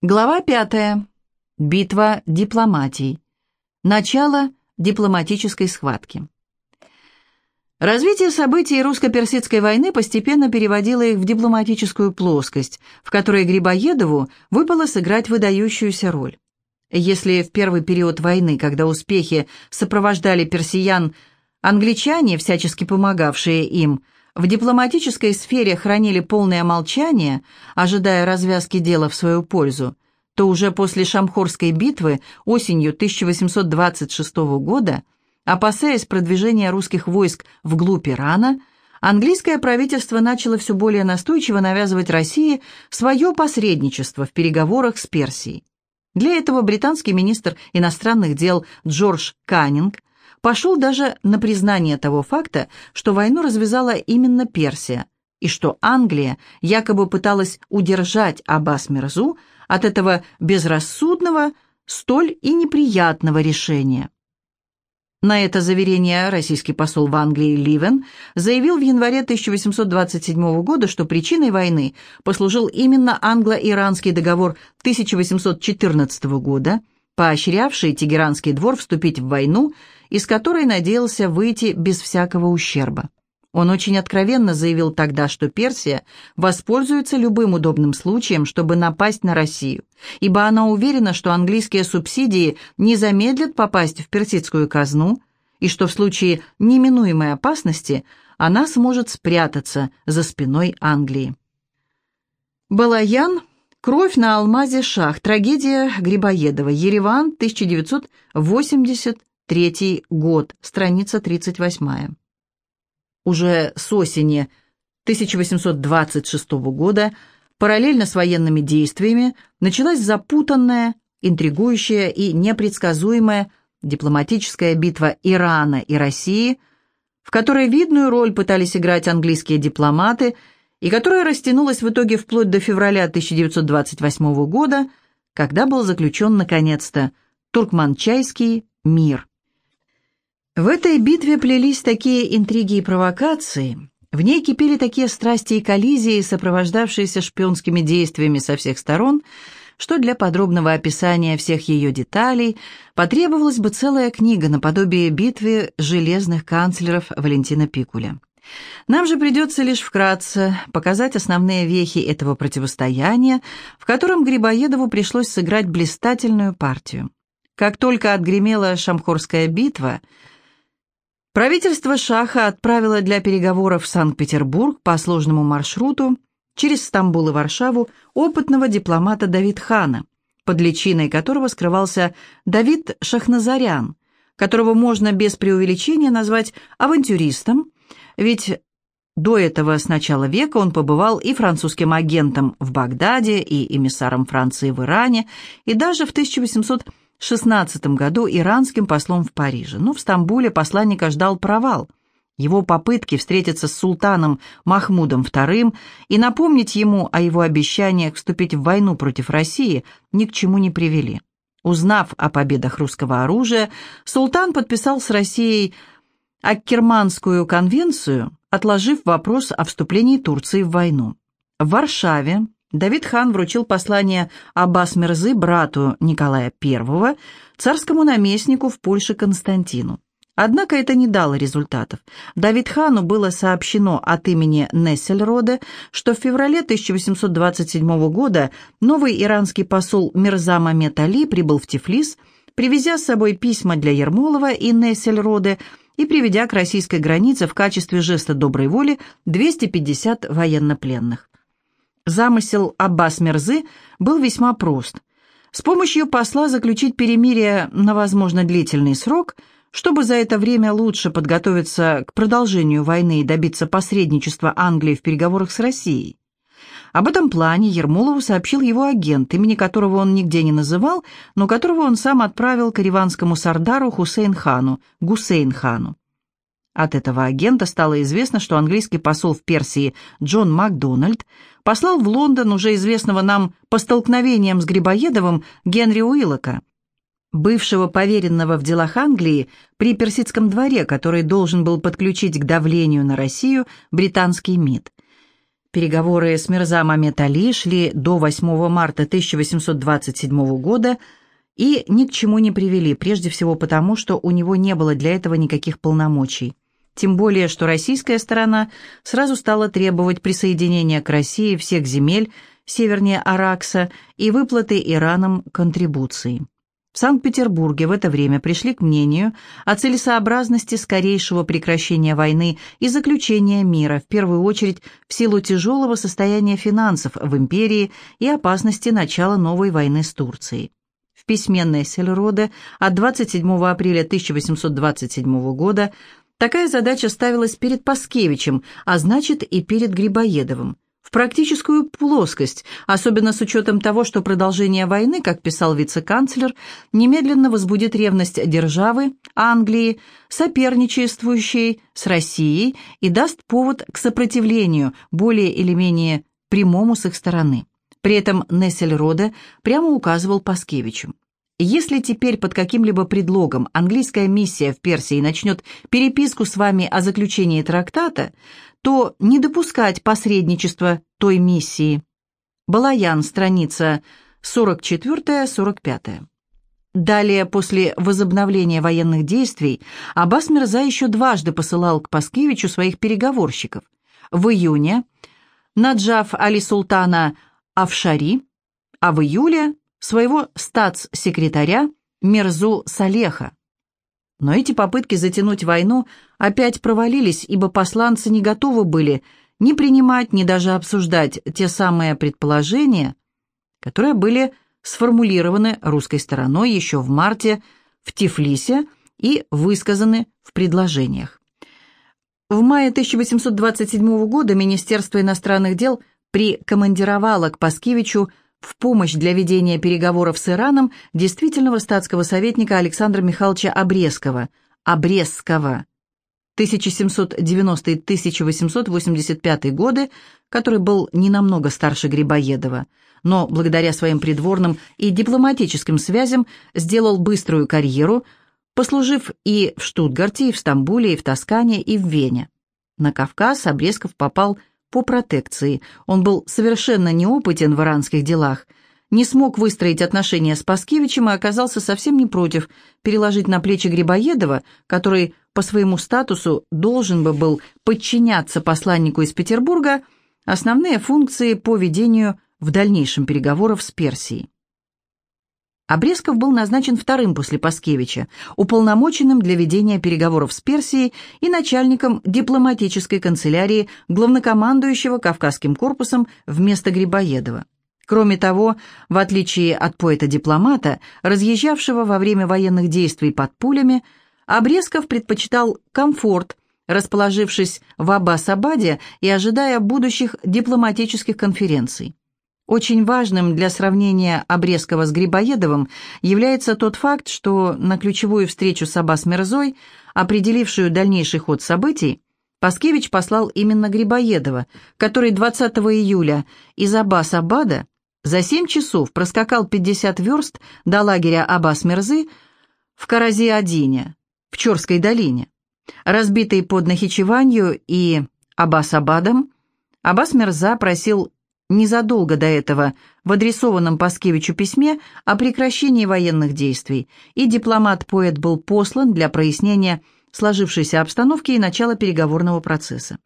Глава пятая. Битва дипломатий. Начало дипломатической схватки. Развитие событий русско-персидской войны постепенно переводило их в дипломатическую плоскость, в которой Грибоедову выпало сыграть выдающуюся роль. Если в первый период войны, когда успехи сопровождали персиян, англичане, всячески помогавшие им, в дипломатической сфере хранили полное молчание, ожидая развязки дела в свою пользу, то уже после Шамхорской битвы осенью 1826 года, опасаясь продвижения русских войск вглубь Ирана, английское правительство начало все более настойчиво навязывать России свое посредничество в переговорах с Персией. Для этого британский министр иностранных дел Джордж Каннинг пошел даже на признание того факта, что войну развязала именно Персия, и что Англия якобы пыталась удержать Аббас-Мирзу от этого безрассудного, столь и неприятного решения. На это заверение российский посол в Англии Ливен заявил в январе 1827 года, что причиной войны послужил именно англо-иранский договор 1814 года, поощрявший Тегеранский двор вступить в войну из которой надеялся выйти без всякого ущерба. Он очень откровенно заявил тогда, что Персия воспользуется любым удобным случаем, чтобы напасть на Россию, ибо она уверена, что английские субсидии не замедлят попасть в персидскую казну, и что в случае неминуемой опасности она сможет спрятаться за спиной Англии. Балаян «Кровь на алмазе Шах. Трагедия Грибоедова. Ереван, 1980 Третий год, страница 38. Уже с осени 1826 года, параллельно с военными действиями, началась запутанная, интригующая и непредсказуемая дипломатическая битва Ирана и России, в которой видную роль пытались играть английские дипломаты и которая растянулась в итоге вплоть до февраля 1928 года, когда был заключен, наконец-то, Туркманчайский мир. В этой битве плелись такие интриги и провокации, в ней кипели такие страсти и коллизии, сопровождавшиеся шпионскими действиями со всех сторон, что для подробного описания всех ее деталей потребовалась бы целая книга наподобие битвы железных канцлеров Валентина Пикуля. Нам же придется лишь вкратце показать основные вехи этого противостояния, в котором Грибоедову пришлось сыграть блистательную партию. Как только отгремела Шамхорская битва – Правительство Шаха отправило для переговоров в Санкт-Петербург по сложному маршруту через Стамбул и Варшаву опытного дипломата Давид Хана, под личиной которого скрывался Давид Шахназарян, которого можно без преувеличения назвать авантюристом, ведь до этого с начала века он побывал и французским агентом в Багдаде, и эмиссаром Франции в Иране, и даже в 1800 16 году иранским послом в Париже, но в Стамбуле посланника ждал провал. Его попытки встретиться с султаном Махмудом II и напомнить ему о его обещаниях вступить в войну против России ни к чему не привели. Узнав о победах русского оружия, султан подписал с Россией Аккерманскую конвенцию, отложив вопрос о вступлении Турции в войну. В Варшаве Давид хан вручил послание Аббас Мирзы брату Николая I, царскому наместнику в Польше Константину. Однако это не дало результатов. Давид хану было сообщено от имени Нессельрода, что в феврале 1827 года новый иранский посол Мирза Мамед Али прибыл в Тифлис, привезя с собой письма для Ермолова и Нессельрода и приведя к российской границе в качестве жеста доброй воли 250 военнопленных. Замысел Аббас Мерзы был весьма прост. С помощью посла заключить перемирие на, возможно, длительный срок, чтобы за это время лучше подготовиться к продолжению войны и добиться посредничества Англии в переговорах с Россией. Об этом плане Ермолову сообщил его агент, имени которого он нигде не называл, но которого он сам отправил к ириванскому сардару Хусейн-хану, Гусейн-хану. От этого агента стало известно, что английский посол в Персии Джон Макдональд послал в Лондон уже известного нам по столкновениям с Грибоедовым Генри Уиллока, бывшего поверенного в делах Англии при персидском дворе, который должен был подключить к давлению на Россию британский МИД. Переговоры с Мирза Мамед Али шли до 8 марта 1827 года и ни к чему не привели, прежде всего потому, что у него не было для этого никаких полномочий. Тем более, что российская сторона сразу стала требовать присоединения к России всех земель севернее Аракса и выплаты Ираном контрибуций. В Санкт-Петербурге в это время пришли к мнению о целесообразности скорейшего прекращения войны и заключения мира, в первую очередь в силу тяжелого состояния финансов в империи и опасности начала новой войны с Турцией. В письме Нессельроде от 27 апреля 1827 года Такая задача ставилась перед Паскевичем, а значит и перед Грибоедовым. В практическую плоскость, особенно с учетом того, что продолжение войны, как писал вице-канцлер, немедленно возбудит ревность державы, Англии, соперничествующей с Россией и даст повод к сопротивлению, более или менее прямому с их стороны. При этом Нессельроде прямо указывал Паскевичу. Если теперь под каким-либо предлогом английская миссия в Персии начнет переписку с вами о заключении трактата, то не допускать посредничества той миссии. Балаян, страница 44-45. Далее, после возобновления военных действий, Аббас Мирза еще дважды посылал к Паскевичу своих переговорщиков. В июне Наджаф Али Султана Авшари, а в июле своего статс-секретаря Мерзу Салеха. Но эти попытки затянуть войну опять провалились, ибо посланцы не готовы были ни принимать, ни даже обсуждать те самые предположения, которые были сформулированы русской стороной еще в марте в Тифлисе и высказаны в предложениях. В мае 1827 года Министерство иностранных дел прикомандировало к Паскевичу в помощь для ведения переговоров с Ираном действительного статского советника Александра Михайловича Обрезкова, Обрезского, 1790-1885 годы, который был не намного старше Грибоедова, но благодаря своим придворным и дипломатическим связям сделал быструю карьеру, послужив и в Штутгарте, и в Стамбуле, и в Тоскане, и в Вене. На Кавказ Обрезков попал по протекции. Он был совершенно неопытен в иранских делах, не смог выстроить отношения с Паскевичем и оказался совсем не против переложить на плечи Грибоедова, который по своему статусу должен бы был подчиняться посланнику из Петербурга, основные функции по ведению в дальнейшем переговоров с Персией. Обрезков был назначен вторым после Паскевича, уполномоченным для ведения переговоров с Персией и начальником дипломатической канцелярии главнокомандующего Кавказским корпусом вместо Грибоедова. Кроме того, в отличие от поэта-дипломата, разъезжавшего во время военных действий под пулями, Обрезков предпочитал комфорт, расположившись в Аббас-Абаде и ожидая будущих дипломатических конференций. Очень важным для сравнения Обрезкова с Грибоедовым является тот факт, что на ключевую встречу с Аббас Мирзой, определившую дальнейший ход событий, Паскевич послал именно Грибоедова, который 20 июля из Аббас-Абада за 7 часов проскакал 50 верст до лагеря Аббас-Мирзы в Карази-Адине, в Чорской долине. Разбитый под Нахичеванью и Аббас-Абадом, Аббас-Мирза просил незадолго до этого в адресованном Паскевичу письме о прекращении военных действий, и дипломат-поэт был послан для прояснения сложившейся обстановки и начала переговорного процесса.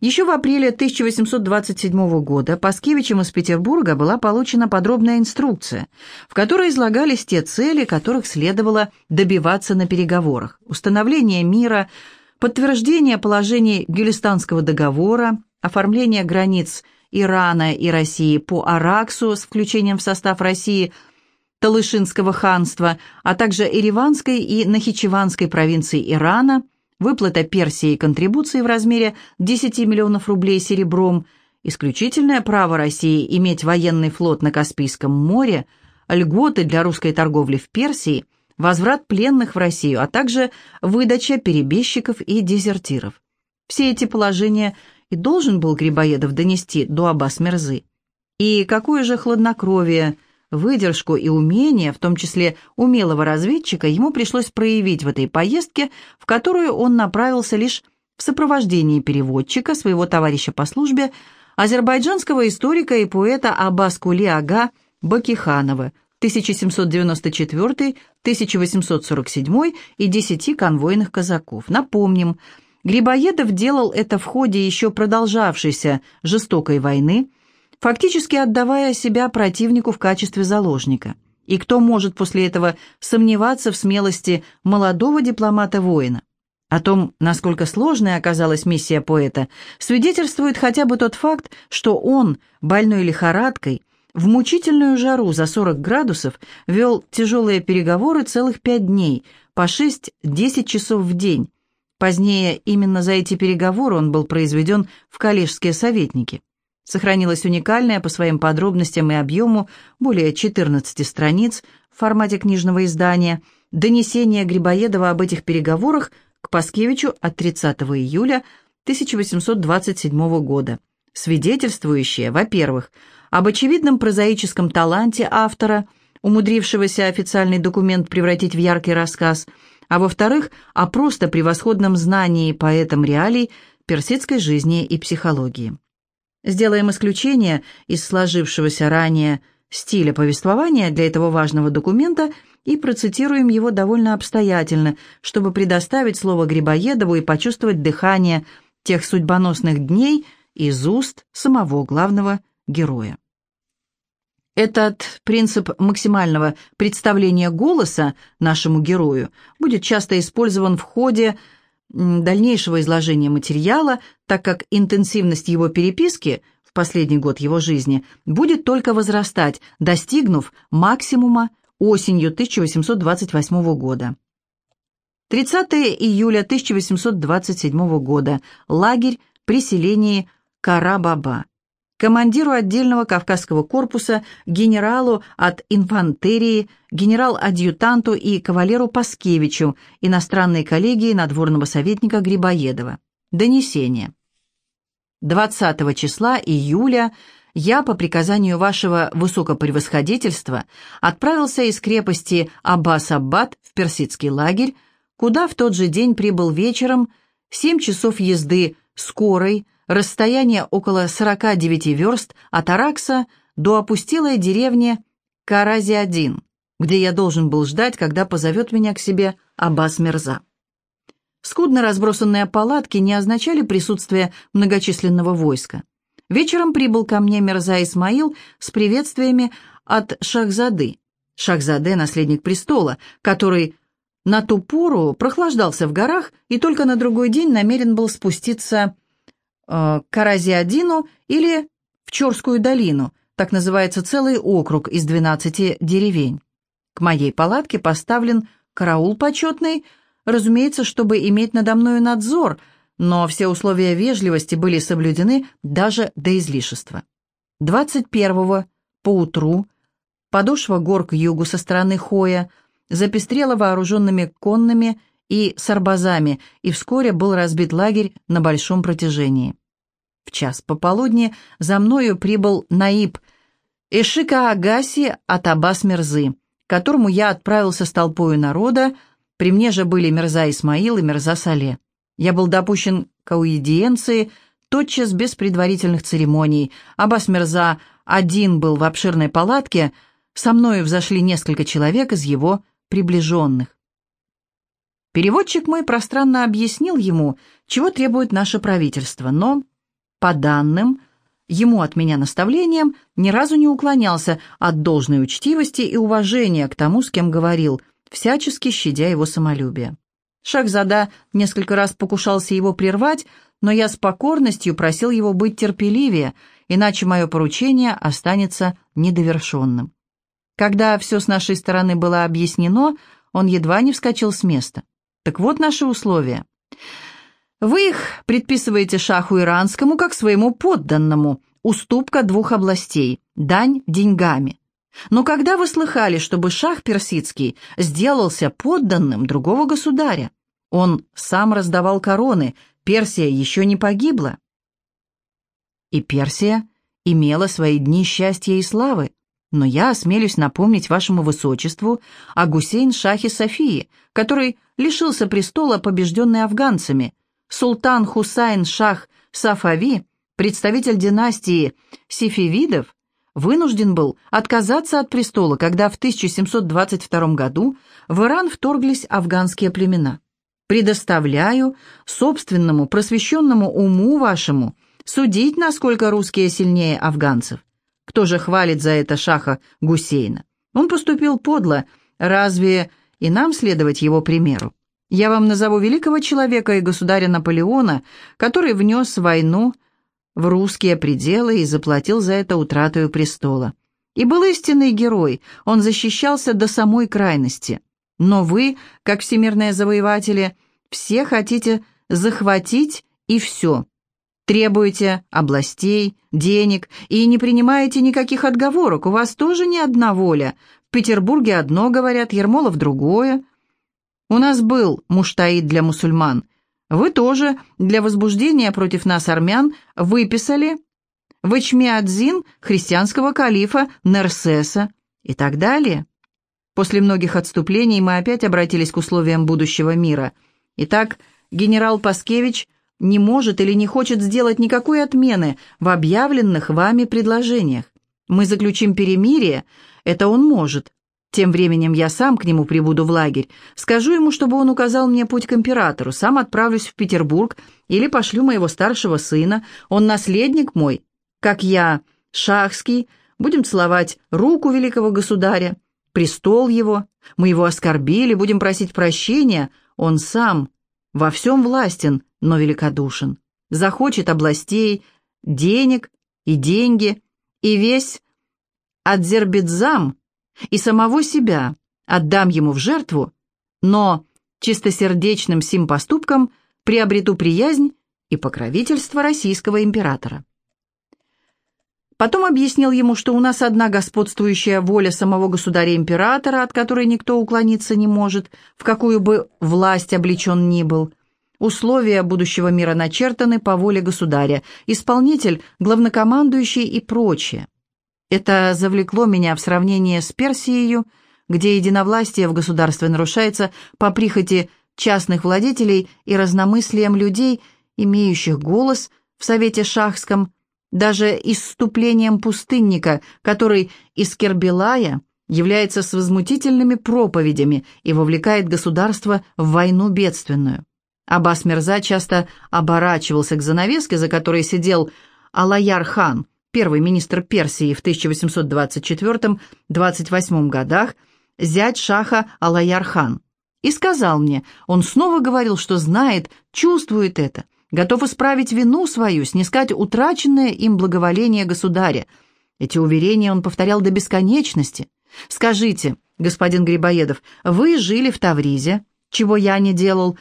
Еще в апреле 1827 года Паскевичем из Петербурга была получена подробная инструкция, в которой излагались те цели, которых следовало добиваться на переговорах. Установление мира, подтверждение положений Гюлистанского договора, оформление границ – Ирана и России по Араксу с включением в состав России Талышинского ханства, а также Ереванской и Нахичеванской провинции Ирана, выплата Персии контрибуции в размере 10 миллионов рублей серебром, исключительное право России иметь военный флот на Каспийском море, льготы для русской торговли в Персии, возврат пленных в Россию, а также выдача перебежчиков и дезертиров. Все эти положения – и должен был Грибоедов донести до Аббас-Мерзы. И какое же хладнокровие, выдержку и умение, в том числе умелого разведчика, ему пришлось проявить в этой поездке, в которую он направился лишь в сопровождении переводчика, своего товарища по службе, азербайджанского историка и поэта Аббас-Кули Ага Бакиханова 1794-1847 и десяти конвойных казаков. Напомним, Грибоедов делал это в ходе еще продолжавшейся жестокой войны, фактически отдавая себя противнику в качестве заложника. И кто может после этого сомневаться в смелости молодого дипломата-воина? О том, насколько сложной оказалась миссия поэта, свидетельствует хотя бы тот факт, что он, больной лихорадкой, в мучительную жару за 40 градусов вел тяжелые переговоры целых пять дней, по 6-10 часов в день. Позднее именно за эти переговоры он был произведен в коллежские советники. Сохранилась уникальная по своим подробностям и объему более 14 страниц в формате книжного издания донесение Грибоедова об этих переговорах к Паскевичу от 30 июля 1827 года, свидетельствующее, во-первых, об очевидном прозаическом таланте автора, умудрившегося официальный документ превратить в яркий рассказ, а во-вторых, о просто превосходном знании поэтом реалий персидской жизни и психологии. Сделаем исключение из сложившегося ранее стиля повествования для этого важного документа и процитируем его довольно обстоятельно, чтобы предоставить слово Грибоедову и почувствовать дыхание тех судьбоносных дней из уст самого главного героя. Этот принцип максимального представления голоса нашему герою будет часто использован в ходе дальнейшего изложения материала, так как интенсивность его переписки в последний год его жизни будет только возрастать, достигнув максимума осенью 1828 года. 30 июля 1827 года. Лагерь при селении Карабаба командиру отдельного Кавказского корпуса, генералу от инфантерии, генерал-адъютанту и кавалеру Паскевичу, иностранной коллегии надворного советника Грибоедова. Донесение. 20 числа июля я, по приказанию вашего высокопревосходительства, отправился из крепости Аббас-Аббад в персидский лагерь, куда в тот же день прибыл вечером, 7 часов езды скорой, расстояние около 49 верст от Аракса до опустелой деревни Карази-1, где я должен был ждать, когда позовет меня к себе Аббас Мерза. Скудно разбросанные палатки не означали присутствие многочисленного войска. Вечером прибыл ко мне Мерза Исмаил с приветствиями от Шахзады. Шахзаде – наследник престола, который на ту пору прохлаждался в горах и только на другой день намерен был спуститься Э, Каразиадину или в Чорскую долину, так называется целый округ из 12 деревень. К моей палатке поставлен караул почетный, разумеется, чтобы иметь надо мною надзор, но все условия вежливости были соблюдены даже до излишества. 21-го, поутру, подошва гор к югу со стороны Хоя запестрела вооруженными конными и сарбазами, и вскоре был разбит лагерь на большом протяжении. В час пополудни за мною прибыл Наиб Эшика Агаси от Аббас Мерзы, которому я отправился с толпою народа, при мне же были Мерза Исмаил и Мерза Сале. Я был допущен к аудиенции тотчас без предварительных церемоний. Аббас Мерза один был в обширной палатке, со мною взошли несколько человек из его приближенных. Переводчик мой пространно объяснил ему, чего требует наше правительство, но по данным, ему от меня наставлениям, ни разу не уклонялся от должной учтивости и уважения к тому, с кем говорил, всячески щадя его самолюбие. Шахзада несколько раз покушался его прервать, но я с покорностью просил его быть терпеливее, иначе мое поручение останется недовершенным. Когда все с нашей стороны было объяснено, он едва не вскочил с места. Так вот наши условия. Вы их предписываете шаху иранскому как своему подданному, уступка двух областей, дань деньгами. Но когда вы слыхали, чтобы шах персидский сделался подданным другого государя? Он сам раздавал короны, Персия еще не погибла. И Персия имела свои дни счастья и славы. Но я осмелюсь напомнить вашему высочеству о Гусейн-шахе Софии, который лишился престола, побежденный афганцами, Султан Хусайн Шах Сафави представитель династии Сифивидов, вынужден был отказаться от престола, когда в 1722 году в Иран вторглись афганские племена. Предоставляю собственному просвещенному уму вашему судить, насколько русские сильнее афганцев. Кто же хвалит за это шаха Гусейна? Он поступил подло, разве и нам следовать его примеру? Я вам назову великого человека и государя Наполеона, который внес войну в русские пределы и заплатил за это утратою престола. И был истинный герой, он защищался до самой крайности. Но вы, как всемирные завоеватели, все хотите захватить и все. Требуете областей, денег и не принимаете никаких отговорок. У вас тоже не одна воля. В Петербурге одно говорят, Ермолов другое. У нас был муштаид для мусульман. Вы тоже для возбуждения против нас, армян, выписали в Ичмиадзин христианского калифа Нерсеса и так далее. После многих отступлений мы опять обратились к условиям будущего мира. Итак, генерал Паскевич не может или не хочет сделать никакой отмены в объявленных вами предложениях. Мы заключим перемирие, это он может. Тем временем я сам к нему прибуду в лагерь. Скажу ему, чтобы он указал мне путь к императору. Сам отправлюсь в Петербург или пошлю моего старшего сына. Он наследник мой, как я, шахский. Будем целовать руку великого государя престол его, мы его оскорбили, будем просить прощения, он сам во всем властен, но великодушен. Захочет областей, денег и деньги, и весь Адзербидзам, и самого себя отдам ему в жертву, но чистосердечным сим поступком приобрету приязнь и покровительство российского императора. Потом объяснил ему, что у нас одна господствующая воля самого государя-императора, от которой никто уклониться не может, в какую бы власть облечен ни был. Условия будущего мира начертаны по воле государя, исполнитель, главнокомандующий и прочее. Это завлекло меня в сравнение с Персией, где единовластие в государстве нарушается по прихоти частных владетелей и разномыслием людей, имеющих голос в Совете Шахском, даже исступлением пустынника, который из Кербелая является с возмутительными проповедями и вовлекает государство в войну бедственную. Аббас Мирза часто оборачивался к занавеске, за которой сидел Алаяр-хан, первый министр Персии в 1824-28 годах, зять шаха Алаяр-хан, и сказал мне, он снова говорил, что знает, чувствует это, готов исправить вину свою, снискать утраченное им благоволение государя. Эти уверения он повторял до бесконечности. «Скажите, господин Грибоедов, вы жили в Тавризе, чего я не делал,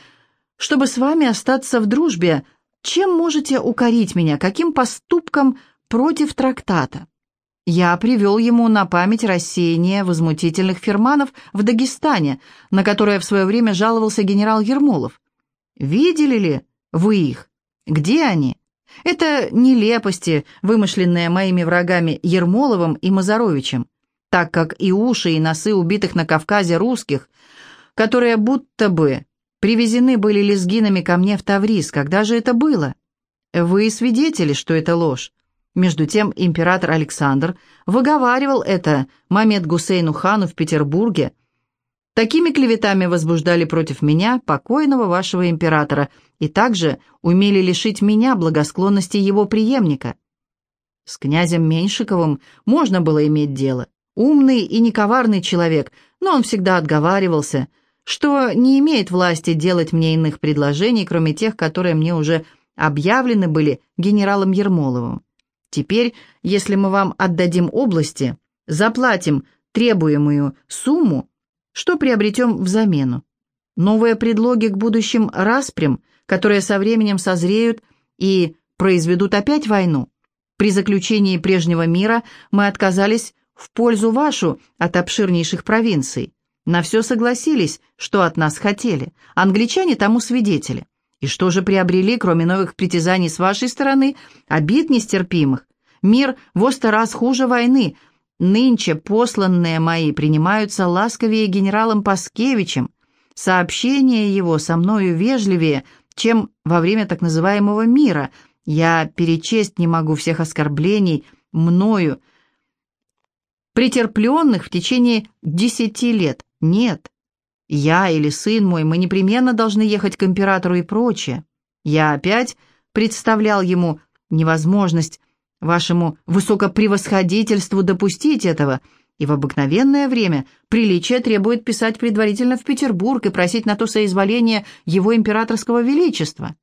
чтобы с вами остаться в дружбе, чем можете укорить меня, каким поступком против трактата?» Я привел ему на память рассеяние возмутительных ферманов в Дагестане, на которое в свое время жаловался генерал Ермолов. «Видели ли вы их? Где они? Это нелепости, вымышленные моими врагами Ермоловым и Мазаровичем, так как и уши, и носы убитых на Кавказе русских, которые будто бы привезены были лезгинами ко мне в Таврис. Когда же это было? Вы свидетели, что это ложь. Между тем император Александр выговаривал это Мамед Гусейну хану в Петербурге, Такими клеветами возбуждали против меня покойного вашего императора и также умели лишить меня благосклонности его преемника. С князем Меньшиковым можно было иметь дело. Умный и нековарный человек, но он всегда отговаривался, что не имеет власти делать мне иных предложений, кроме тех, которые мне уже объявлены были генералом Ермоловым. Теперь, если мы вам отдадим области, заплатим требуемую сумму, что приобретем взамену? Новые предлоги к будущим распрям, которые со временем созреют и произведут опять войну. При заключении прежнего мира мы отказались в пользу вашу от обширнейших провинций. На все согласились, что от нас хотели. Англичане тому свидетели. И что же приобрели, кроме новых притязаний с вашей стороны, обид нестерпимых? Мир во сто раз хуже войны, Нынче посланные мои принимаются ласковее генералом Паскевичем. Сообщение его со мною вежливее, чем во время так называемого мира. Я перечесть не могу всех оскорблений мною, претерпленных в течение десяти лет. Нет, я или сын мой, мы непременно должны ехать к императору и прочее. Я опять представлял ему невозможность вашему высокопревосходительству допустить этого, и в обыкновенное время приличие требует писать предварительно в Петербург и просить на то соизволение его императорского величества.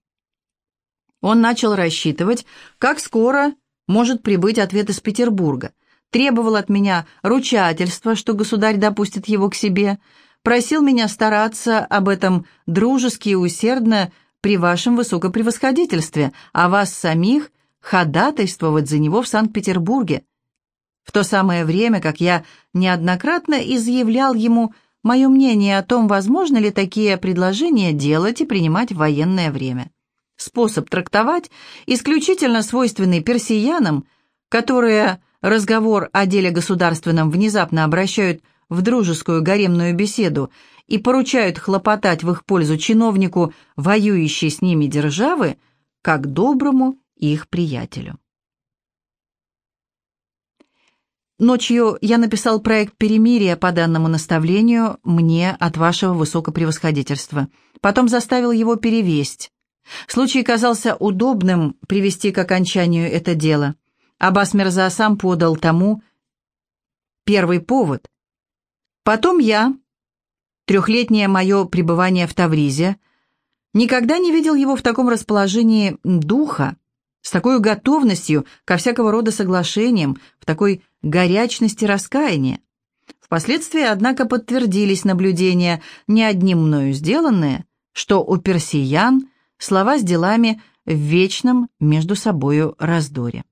Он начал рассчитывать, как скоро может прибыть ответ из Петербурга, требовал от меня ручательства, что государь допустит его к себе, просил меня стараться об этом дружески и усердно при вашем высокопревосходительстве, а вас самих ходатайствовать за него в Санкт-Петербурге. В то самое время, как я неоднократно изъявлял ему мое мнение о том, возможно ли такие предложения делать и принимать в военное время. Способ трактовать, исключительно свойственный персиянам, которые разговор о деле государственном внезапно обращают в дружескую гаремную беседу и поручают хлопотать в их пользу чиновнику, воюющей с ними державы, как доброму их приятелю. Ночью я написал проект перемирия по данному наставлению мне от вашего высокопревосходительства. Потом заставил его перевесть. Случай казался удобным привести к окончанию это дело. Аббас Мирза сам подал тому первый повод. Потом я, трехлетнее мое пребывание в Тавризе, никогда не видел его в таком расположении духа, с такой готовностью ко всякого рода соглашениям, в такой горячности раскаяния. Впоследствии, однако, подтвердились наблюдения, не одним мною сделанные, что у персиян слова с делами в вечном между собою раздоре.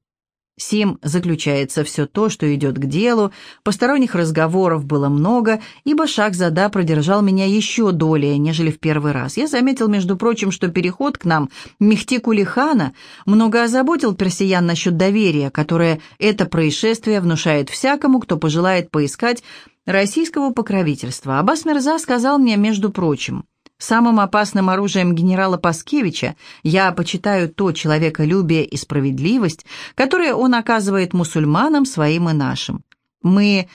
Сим заключается все то, что идет к делу, посторонних разговоров было много, ибо шаг зада продержал меня еще долее, нежели в первый раз. Я заметил, между прочим, что переход к нам Мехти Кулихана много озаботил персиян насчет доверия, которое это происшествие внушает всякому, кто пожелает поискать российского покровительства. Аббас Мирза сказал мне, между прочим, Самым опасным оружием генерала Паскевича я почитаю то человеколюбие и справедливость, которое он оказывает мусульманам своим и нашим. Мы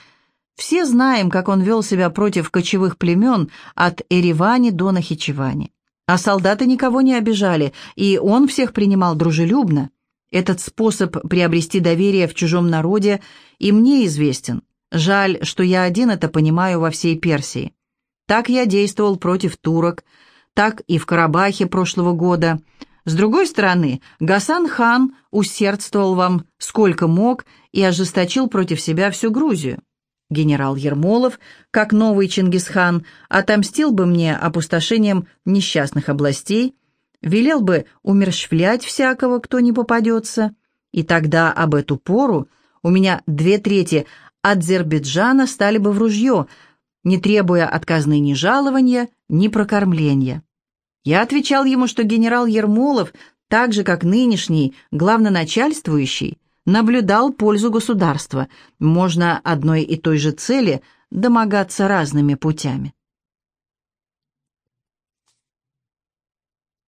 все знаем, как он вел себя против кочевых племен от Эревани до Нахичевани. А солдаты никого не обижали, и он всех принимал дружелюбно. Этот способ приобрести доверие в чужом народе и мне известен. Жаль, что я один это понимаю во всей Персии. Так я действовал против турок, так и в Карабахе прошлого года. С другой стороны, Гасан хан усердствовал вам сколько мог и ожесточил против себя всю Грузию. Генерал Ермолов, как новый Чингисхан, отомстил бы мне опустошением несчастных областей, велел бы умерщвлять всякого, кто не попадется, и тогда об эту пору у меня две трети Азербайджана стали бы в ружье – не требуя от казны ни жалования, ни прокормления. Я отвечал ему, что генерал Ермолов, так же как нынешний главноначальствующий, наблюдал пользу государства. Можно одной и той же цели домогаться разными путями.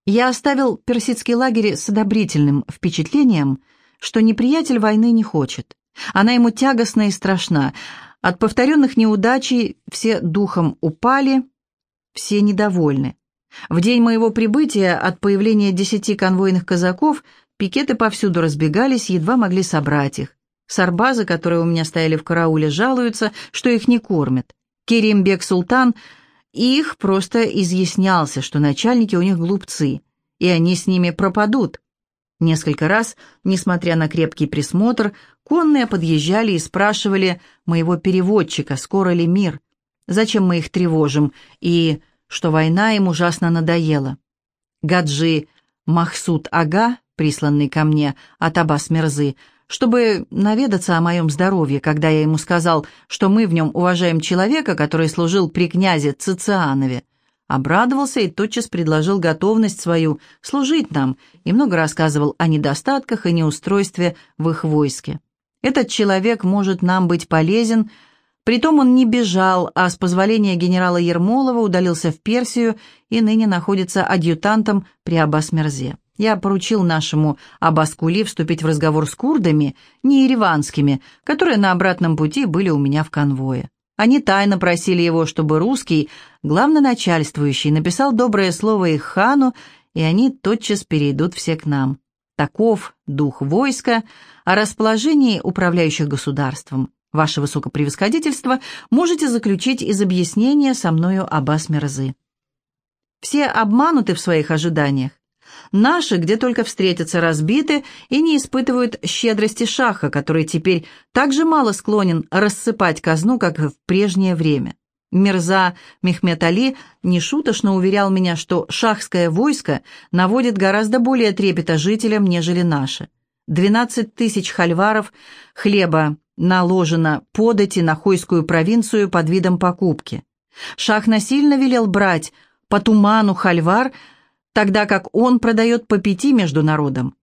Я оставил персидский лагерь с одобрительным впечатлением, что неприятель войны не хочет. Она ему тягостна и страшна, от повторенных неудачей все духом упали, все недовольны. В день моего прибытия от появления десяти конвойных казаков пикеты повсюду разбегались, едва могли собрать их. Сарбазы, которые у меня стояли в карауле, жалуются, что их не кормят. Керимбек Султан их просто изъяснялся, что начальники у них глупцы, и они с ними пропадут. Несколько раз, несмотря на крепкий присмотр, конные подъезжали и спрашивали моего переводчика, скоро ли мир, зачем мы их тревожим, и что война им ужасно надоела. Гаджи Махсуд Ага, присланный ко мне от Аббас Мерзы, чтобы наведаться о моем здоровье, когда я ему сказал, что мы в нем уважаем человека, который служил при князе Цицианове, обрадовался и тотчас предложил готовность свою служить нам и много рассказывал о недостатках и неустройстве в их войске. Этот человек может нам быть полезен, притом он не бежал, а с позволения генерала Ермолова удалился в Персию и ныне находится адъютантом при Аббас-Мерзе. Я поручил нашему Абаскули вступить в разговор с курдами, не ереванскими, которые на обратном пути были у меня в конвое. Они тайно просили его, чтобы русский, главноначальствующий, написал доброе слово их хану, и они тотчас перейдут все к нам. Таков дух войска о расположении управляющих государством. Ваше высокопревосходительство можете заключить из объяснения со мною Аббас Мирзы. Все обмануты в своих ожиданиях. Наши, где только встретятся, разбиты и не испытывают щедрости шаха, который теперь так же мало склонен рассыпать казну, как в прежнее время. Мирза Мехмед Али нешуточно уверял меня, что шахское войско наводит гораздо более трепета жителям, нежели наше. Двенадцать тысяч хальваров хлеба наложено подати на Хойскую провинцию под видом покупки. Шах насильно велел брать по туману хальвар, тогда как он продает по пяти между народом.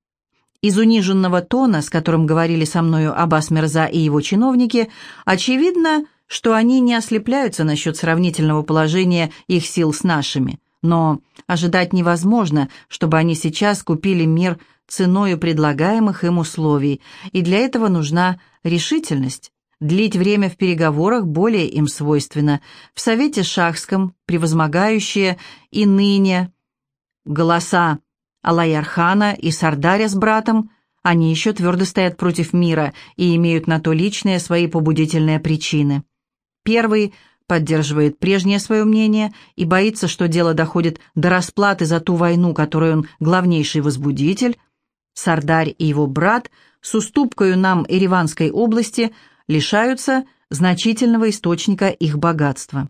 Из униженного тона, с которым говорили со мною Аббас Мирза и его чиновники, очевидно, что они не ослепляются насчет сравнительного положения их сил с нашими, но ожидать невозможно, чтобы они сейчас купили мир ценою предлагаемых им условий, и для этого нужна решительность. Длить время в переговорах более им свойственно. В Совете Шахском, превозмогающие и ныне голоса Алаярхана и Сардаря с братом, они еще твердо стоят против мира и имеют на то личные свои побудительные причины. Первый поддерживает прежнее свое мнение и боится, что дело доходит до расплаты за ту войну, которой он главнейший возбудитель. Сардарь и его брат с уступкою нам Ириванской области – лишаются значительного источника их богатства.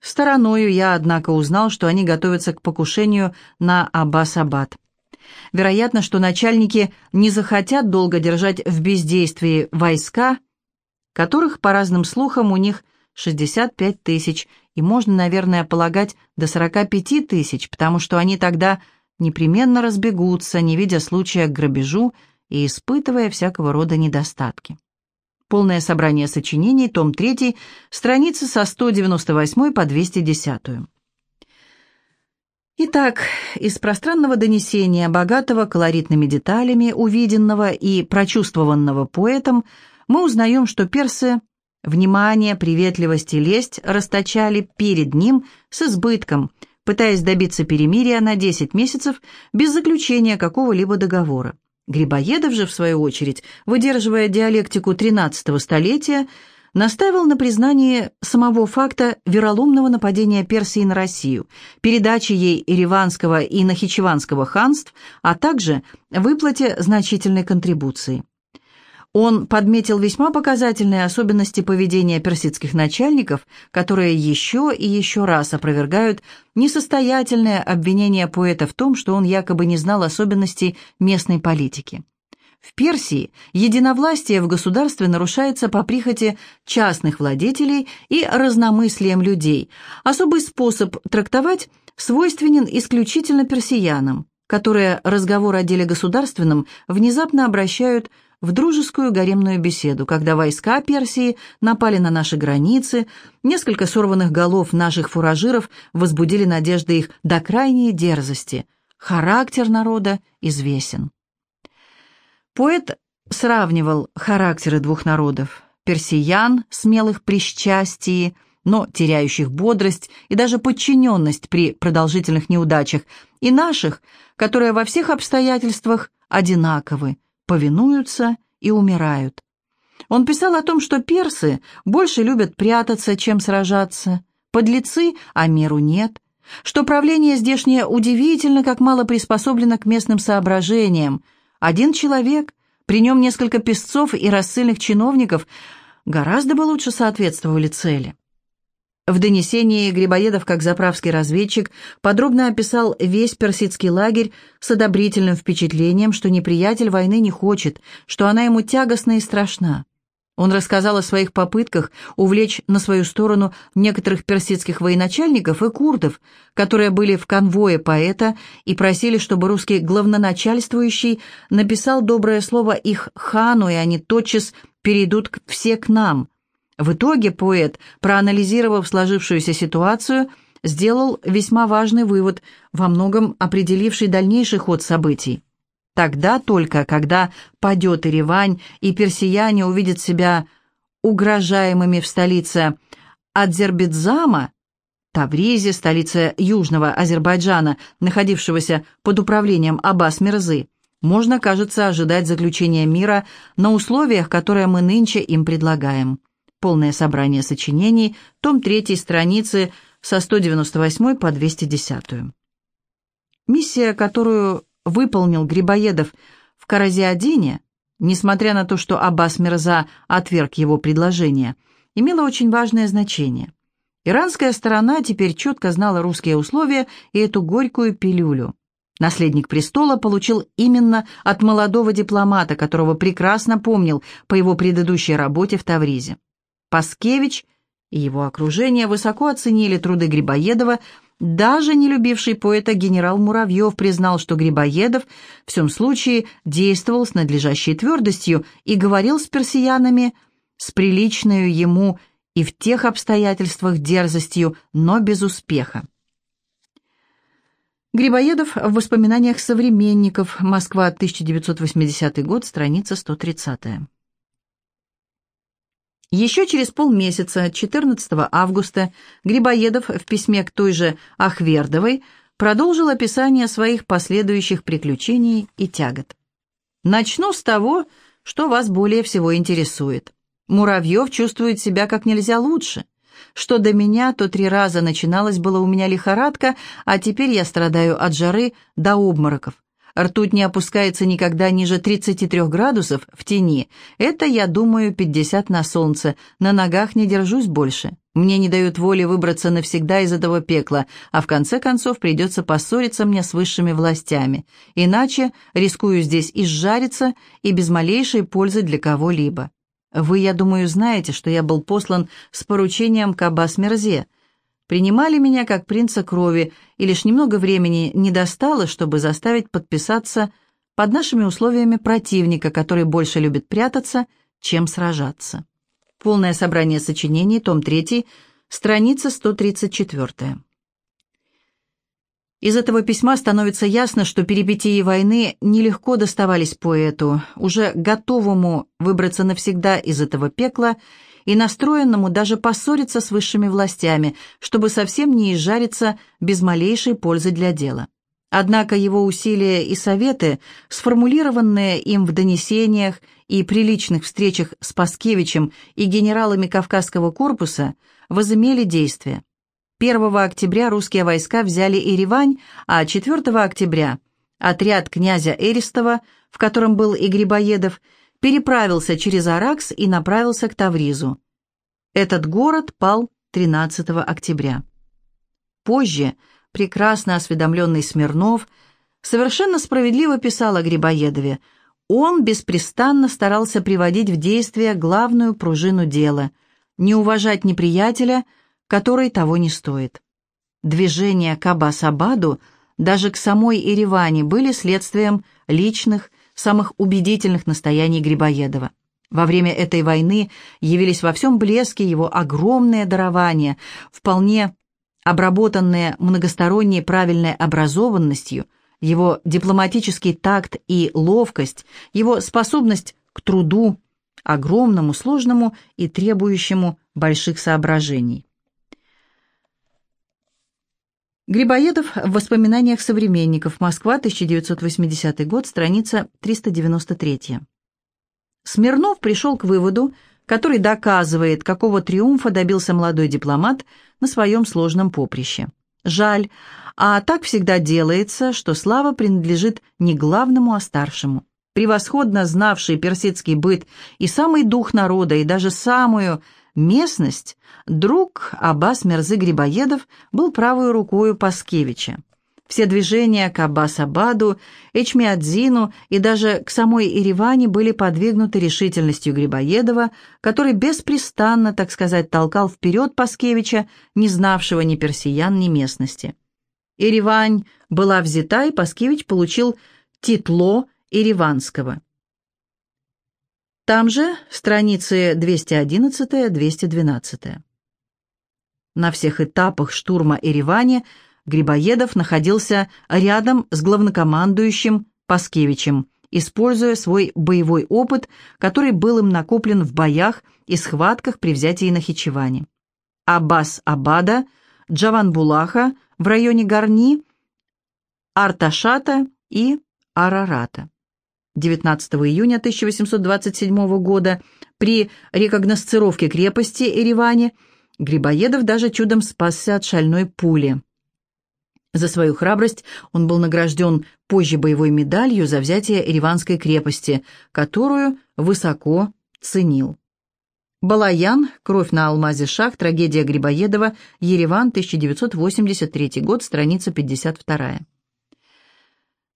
Стороною я, однако, узнал, что они готовятся к покушению на Аббас-Абад. Вероятно, что начальники не захотят долго держать в бездействии войска, которых, по разным слухам, у них 65 тысяч, и можно, наверное, полагать до 45 тысяч, потому что они тогда непременно разбегутся, не видя случая к грабежу и испытывая всякого рода недостатки. Полное собрание сочинений, том 3, страницы со 198 по 210. Итак, из пространного донесения, богатого колоритными деталями, увиденного и прочувствованного поэтом, мы узнаем, что персы внимание, приветливость и лесть расточали перед ним с избытком, пытаясь добиться перемирия на 10 месяцев без заключения какого-либо договора. Грибоедов же, в свою очередь, выдерживая диалектику XIII столетия, настаивал на признании самого факта вероломного нападения Персии на Россию, передачи ей Ириванского и Нахичеванского ханств, а также выплате значительной контрибуции. Он подметил весьма показательные особенности поведения персидских начальников, которые еще и еще раз опровергают несостоятельное обвинение поэта в том, что он якобы не знал особенностей местной политики. В Персии единовластие в государстве нарушается по прихоти частных владетелей и разномыслием людей. Особый способ трактовать свойственен исключительно персиянам, которые разговор о деле государственном внезапно обращают в дружескую гаремную беседу, когда войска Персии напали на наши границы, несколько сорванных голов наших фуражиров возбудили надежды их до крайней дерзости. Характер народа известен. Поэт сравнивал характеры двух народов. Персиян, смелых при счастье, но теряющих бодрость и даже подчиненность при продолжительных неудачах, и наших, которые во всех обстоятельствах одинаковы, повинуются и умирают. Он писал о том, что персы больше любят прятаться, чем сражаться, подлецы, а миру нет, что правление здешнее удивительно, как мало приспособлено к местным соображениям. Один человек, при нем несколько песцов и рассыльных чиновников гораздо бы лучше соответствовали цели. В донесении Грибоедов, как заправский разведчик, подробно описал весь персидский лагерь с одобрительным впечатлением, что неприятель войны не хочет, что она ему тягостна и страшна. Он рассказал о своих попытках увлечь на свою сторону некоторых персидских военачальников и курдов, которые были в конвое поэта и просили, чтобы русский главноначальствующий написал доброе слово их хану, и они тотчас перейдут все к нам – в итоге поэт, проанализировав сложившуюся ситуацию, сделал весьма важный вывод, во многом определивший дальнейший ход событий. Тогда только, когда падет Еревань, и персияне увидят себя угрожаемыми в столице Адзербидзама, Тавризе, столице Южного Азербайджана, находившегося под управлением Аббас Мирзы, можно, кажется, ожидать заключения мира на условиях, которые мы нынче им предлагаем. Полное собрание сочинений, том 3 страницы со 198 по 210. Миссия, которую выполнил Грибоедов в Каразиадине, несмотря на то, что Аббас Мирза отверг его предложение, имела очень важное значение. Иранская сторона теперь четко знала русские условия и эту горькую пилюлю. Наследник престола получил именно от молодого дипломата, которого прекрасно помнил по его предыдущей работе в Тавризе. Паскевич и его окружение высоко оценили труды Грибоедова, даже не любивший поэта генерал Муравьев признал, что Грибоедов в всем случае действовал с надлежащей твердостью и говорил с персиянами с приличной ему и в тех обстоятельствах дерзостью, но без успеха. Грибоедов в воспоминаниях современников. Москва, 1980 год, страница 130. Еще через полмесяца, 14 августа, Грибоедов в письме к той же Ахвердовой продолжил описание своих последующих приключений и тягот. «Начну с того, что вас более всего интересует. Муравьев чувствует себя как нельзя лучше. Что до меня, то три раза начиналась была у меня лихорадка, а теперь я страдаю от жары до обмороков. Ртуть не опускается никогда ниже 33 градусов в тени. Это, я думаю, 50 на солнце. На ногах не держусь больше. Мне не дают воли выбраться навсегда из этого пекла, а в конце концов придется поссориться мне с высшими властями. Иначе рискую здесь изжариться и без малейшей пользы для кого-либо. Вы, я думаю, знаете, что я был послан с поручением к Аббас Мерзе. Принимали меня как принца крови, и лишь немного времени не достало, чтобы заставить подписаться под нашими условиями противника, который больше любит прятаться, чем сражаться. Полное собрание сочинений, том 3, страница 134. Из этого письма становится ясно, что перипетии войны нелегко доставались поэту, уже готовому выбраться навсегда из этого пекла и настроенному даже поссориться с высшими властями, чтобы совсем не изжариться без малейшей пользы для дела. Однако его усилия и советы, сформулированные им в донесениях и приличных встречах с Паскевичем и генералами Кавказского корпуса, возымели действие. 1 октября русские войска взяли Еревань, а 4 октября отряд князя Эристова, в котором был и Грибоедов, переправился через Аракс и направился к Тавризу. Этот город пал 13 октября. Позже прекрасно осведомленный Смирнов совершенно справедливо писал о Грибоедове. Он беспрестанно старался приводить в действие главную пружину дела – не уважать неприятеля – который того не стоит. Движения к Аббас-Абаду, даже к самой Ереване, были следствием личных, самых убедительных настояний Грибоедова. Во время этой войны явились во всем блеске его огромные дарования, вполне обработанные многосторонней правильной образованностью, его дипломатический такт и ловкость, его способность к труду, огромному, сложному и требующему больших соображений. Грибоедов в воспоминаниях современников. Москва, 1980 год, страница 393. Смирнов пришел к выводу, который доказывает, какого триумфа добился молодой дипломат на своем сложном поприще. Жаль, а так всегда делается, что слава принадлежит не главному, а старшему. Превосходно знавший персидский быт и самый дух народа, и даже самую Местность друг Аббас Мерзы Грибоедов был правой рукой Паскевича. Все движения к Аббас-Абаду, Эчмиадзину и даже к самой Ереване были подвигнуты решительностью Грибоедова, который беспрестанно, так сказать, толкал вперед Паскевича, не знавшего ни персиян, ни местности. Еревань была взята, и Паскевич получил титло Ереванского. Там же страницы 211-212. На всех этапах штурма Еревани Грибоедов находился рядом с главнокомандующим Паскевичем, используя свой боевой опыт, который был им накоплен в боях и схватках при взятии Нахичевани. Аббас Абада, Джаван Булаха в районе Гарни, Арташата и Арарата. 19 июня 1827 года при рекогносцировке крепости Еревани Грибоедов даже чудом спасся от шальной пули. За свою храбрость он был награжден позже боевой медалью за взятие Ереванской крепости, которую высоко ценил. Балаян, «Кровь на алмазе шах», трагедия Грибоедова, Ереван, 1983 год, страница 52.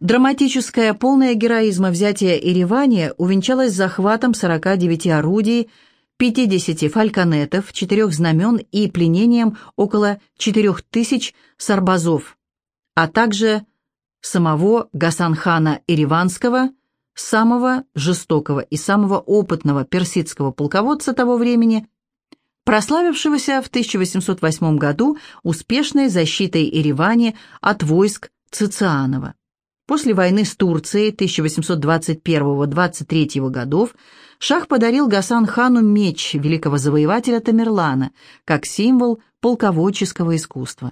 Драматическое, полное героизма взятие Еревани увенчалось захватом 49 орудий, 50 фальконетов, четырех знамен и пленением около 4000 сарбазов, а также самого Гасанхана Ереванского, самого жестокого и самого опытного персидского полководца того времени, прославившегося в 1808 году успешной защитой Еревани от войск Цицианова. После войны с Турцией 1821-23 годов Шах подарил Гасан-хану меч великого завоевателя Тамерлана как символ полководческого искусства.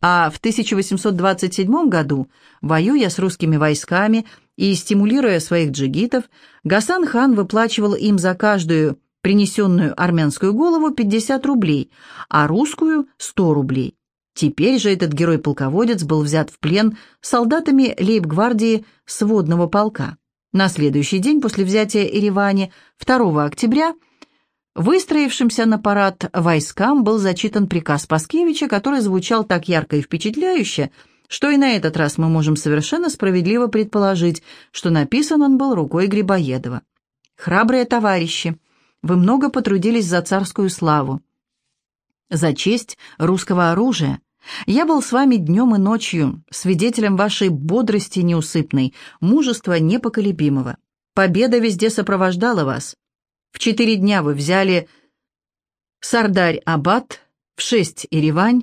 А в 1827 году, воюя с русскими войсками и стимулируя своих джигитов, Гасан-хан выплачивал им за каждую принесенную армянскую голову 50 рублей, а русскую – 100 рублей. Теперь же этот герой-полководец был взят в плен солдатами лейб-гвардии сводного полка. На следующий день после взятия Еревани, 2 октября, выстроившимся на парад войскам был зачитан приказ Паскевича, который звучал так ярко и впечатляюще, что и на этот раз мы можем совершенно справедливо предположить, что написан он был рукой Грибоедова. «Храбрые товарищи, вы много потрудились за царскую славу за честь русского оружия. Я был с вами днем и ночью, свидетелем вашей бодрости неусыпной, мужества непоколебимого. Победа везде сопровождала вас. В четыре дня вы взяли Сардарь-Абад, в шесть Еревань,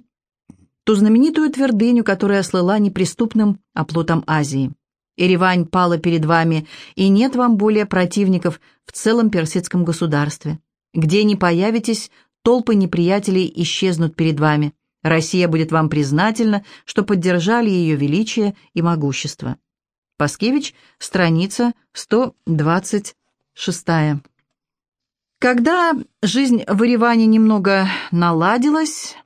ту знаменитую твердыню, которая слыла неприступным оплотом Азии. Еревань пала перед вами, и нет вам более противников в целом персидском государстве. Где не появитесь, толпы неприятелей исчезнут перед вами. Россия будет вам признательна, что поддержали ее величие и могущество. Паскевич, страница 126. Когда жизнь в Ереване немного наладилась,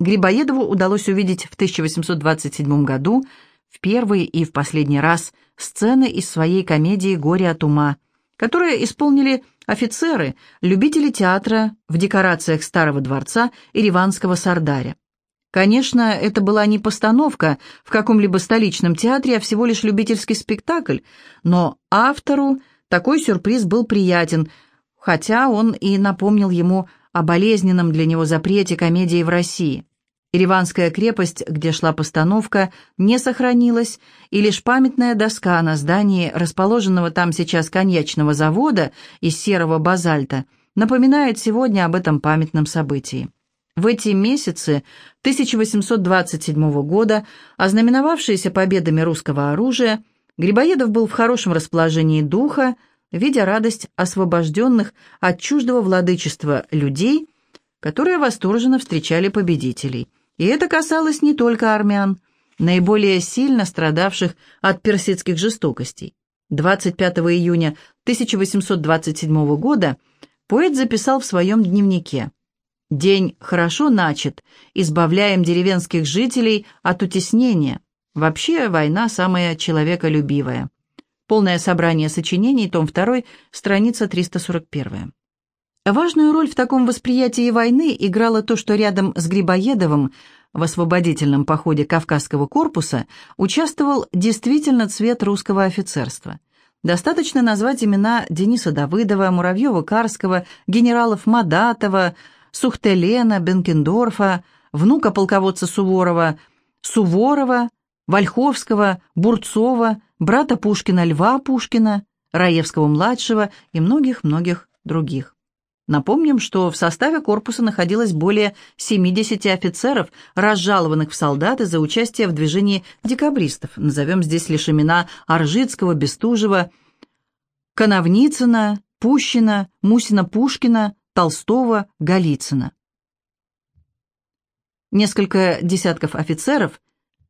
Грибоедову удалось увидеть в 1827 году в первый и в последний раз сцены из своей комедии «Горе от ума», которые исполнили офицеры, любители театра в декорациях Старого дворца и Риванского Сардаря. Конечно, это была не постановка в каком-либо столичном театре, а всего лишь любительский спектакль, но автору такой сюрприз был приятен, хотя он и напомнил ему о болезненном для него запрете комедии в России. Ереванская крепость, где шла постановка, не сохранилась, и лишь памятная доска на здании, расположенного там сейчас коньячного завода из серого базальта, напоминает сегодня об этом памятном событии. В эти месяцы 1827 года, ознаменовавшиеся победами русского оружия, Грибоедов был в хорошем расположении духа, видя радость освобожденных от чуждого владычества людей, которые восторженно встречали победителей – и это касалось не только армян, наиболее сильно страдавших от персидских жестокостей. 25 июня 1827 года поэт записал в своем дневнике «День хорошо начат, избавляем деревенских жителей от утеснения. Вообще война самая человеколюбивая». Полное собрание сочинений, том 2, страница 341. Важную роль в таком восприятии войны играло то, что рядом с Грибоедовым в освободительном походе Кавказского корпуса участвовал действительно цвет русского офицерства. Достаточно назвать имена Дениса Давыдова, Муравьева-Карского, генералов Мадатова, Сухтелена, Бенкендорфа, внука полководца Суворова, Суворова, Вольховского, Бурцова, брата Пушкина Льва Пушкина, Раевского-младшего и многих-многих других. Напомним, что в составе корпуса находилось более 70 офицеров, разжалованных в солдаты за участие в движении декабристов. Назовем здесь лишь имена Оржицкого, Бестужева, Коновницына, Пущина, Мусина-Пушкина, Толстого, Голицына. Несколько десятков офицеров,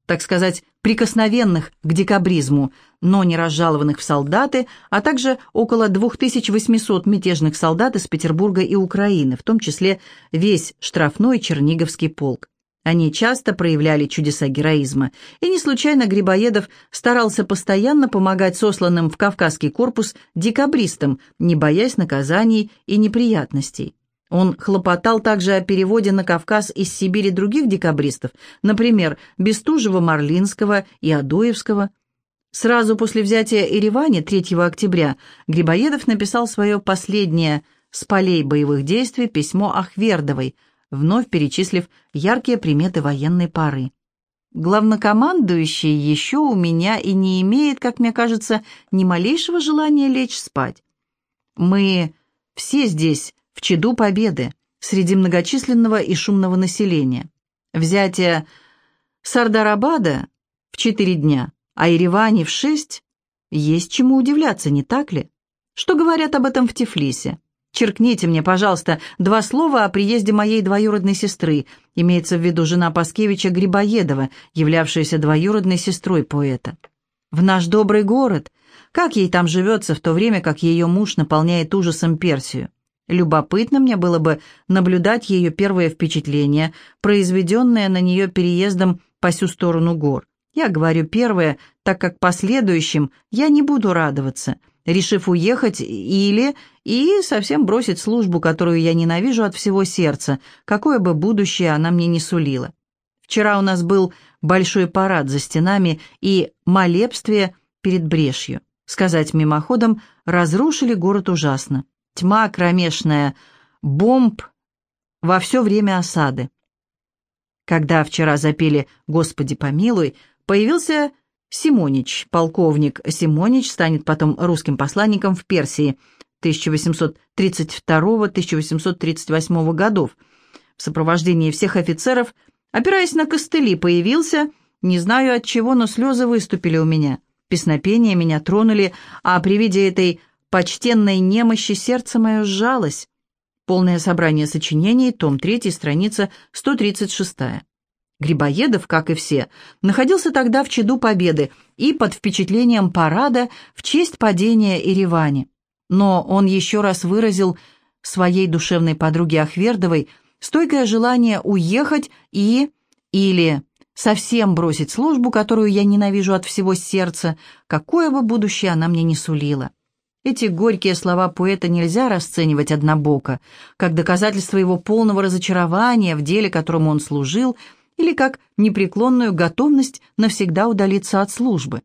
так сказать, прикосновенных к декабризму, но не разжалованных в солдаты, а также около 2800 мятежных солдат из Петербурга и Украины, в том числе весь штрафной Черниговский полк. Они часто проявляли чудеса героизма, и не случайно Грибоедов старался постоянно помогать сосланным в Кавказский корпус декабристам, не боясь наказаний и неприятностей. Он хлопотал также о переводе на Кавказ из Сибири других декабристов, например, Бестужева-Марлинского и Адоевского. Сразу после взятия Еревани 3 октября Грибоедов написал свое последнее с полей боевых действий письмо Ахвердовой, вновь перечислив яркие приметы военной поры. Главнокомандующий еще у меня и не имеет, как мне кажется, ни малейшего желания лечь спать. Мы все здесь в чаду победы среди многочисленного и шумного населения. Взятие Сардарабада в четыре дня, а Ереване в шесть есть чему удивляться, не так ли? Что говорят об этом в Тифлисе? Черкните мне, пожалуйста, два слова о приезде моей двоюродной сестры. Имеется в виду жена Паскевича Грибоедова, являвшаяся двоюродной сестрой поэта. В наш добрый город. Как ей там живется в то время, как ее муж наполняет ужасом Персию? Любопытно мне было бы наблюдать ее первые впечатления, произведенные на нее переездом по всю сторону гор. Я говорю первое, так как последующим я не буду радоваться, решив уехать или и совсем бросить службу, которую я ненавижу от всего сердца, какое бы будущее она мне не сулила. Вчера у нас был большой парад за стенами и молебствие перед брешью. Сказать мимоходом, разрушили город ужасно. Тьма кромешная, бомб во все время осады. Когда вчера запели «Господи помилуй», появился Симонич, полковник Симонич станет потом русским посланником в Персии 1832-1838 годов. В сопровождении всех офицеров, опираясь на костыли, появился, не знаю от чего, но слезы выступили у меня. Песнопения меня тронули, а при виде этой почтенной немощи сердце мое сжалось. Полное собрание сочинений, том 3, страница 136. Грибоедов, как и все, находился тогда в чаду победы и под впечатлением парада в честь падения Еревани. Но он еще раз выразил своей душевной подруге Ахвердовой стойкое желание уехать и или совсем бросить службу, которую я ненавижу от всего сердца, какое бы будущее она мне не сулила. Эти горькие слова поэта нельзя расценивать однобоко, как доказательство его полного разочарования в деле, которому он служил, или как непреклонную готовность навсегда удалиться от службы.